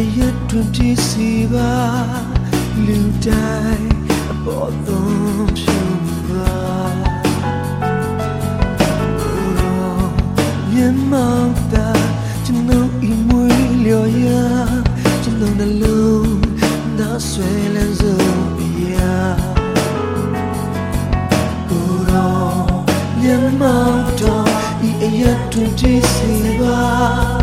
အရွတ်တွင်ပြည့်စီပါလူတိုင်းအပေါ်သွန်ဖြူပါမြင်မောင်တာကျွန်တော်ဤမွေလျော်ရာကျွန်တော်နှလုံးသားဆွဲလန်းစုံပြာဘူတော်မြင်မောင်တော်ဤအရွတ်တွင်ပြည့်စီပါ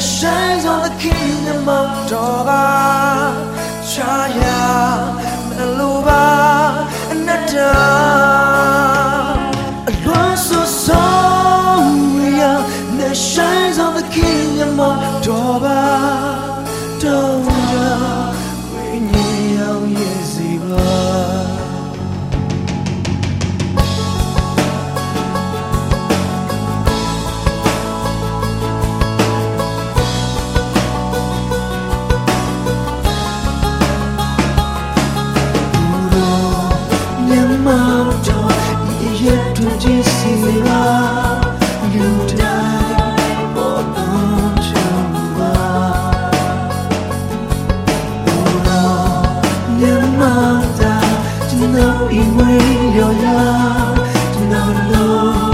shines on the kingdom of Doga Chaya Meluba Anata Adwanso Soria that shines on the kingdom of Doga Doga 都因为了呀，都哪儿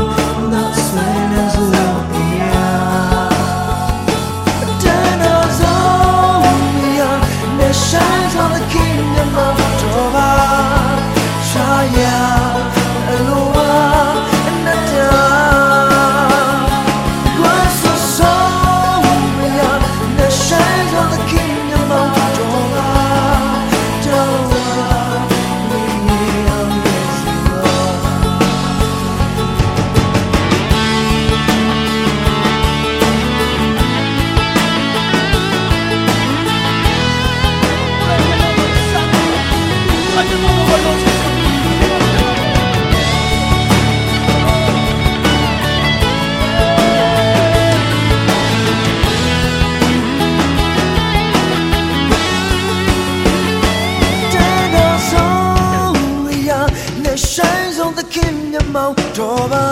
မောင်းတော်ပါ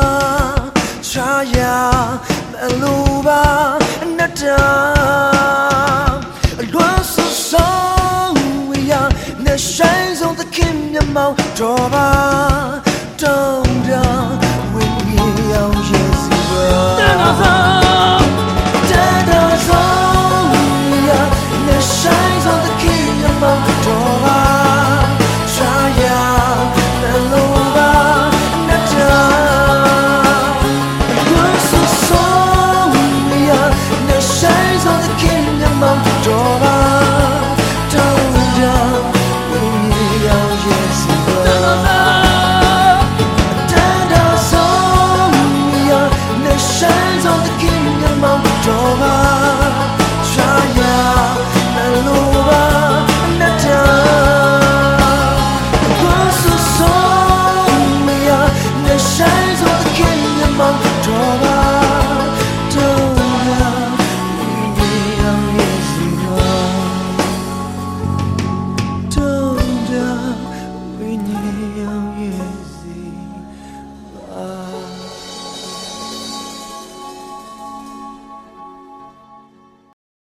ချာယာမလိုပါအနတ္တအလွန်ဆူဆောင်ဝေယနဲ့ဆိုင်ဆုံးသခင်မြတ်မောင်းတော်ပါတော်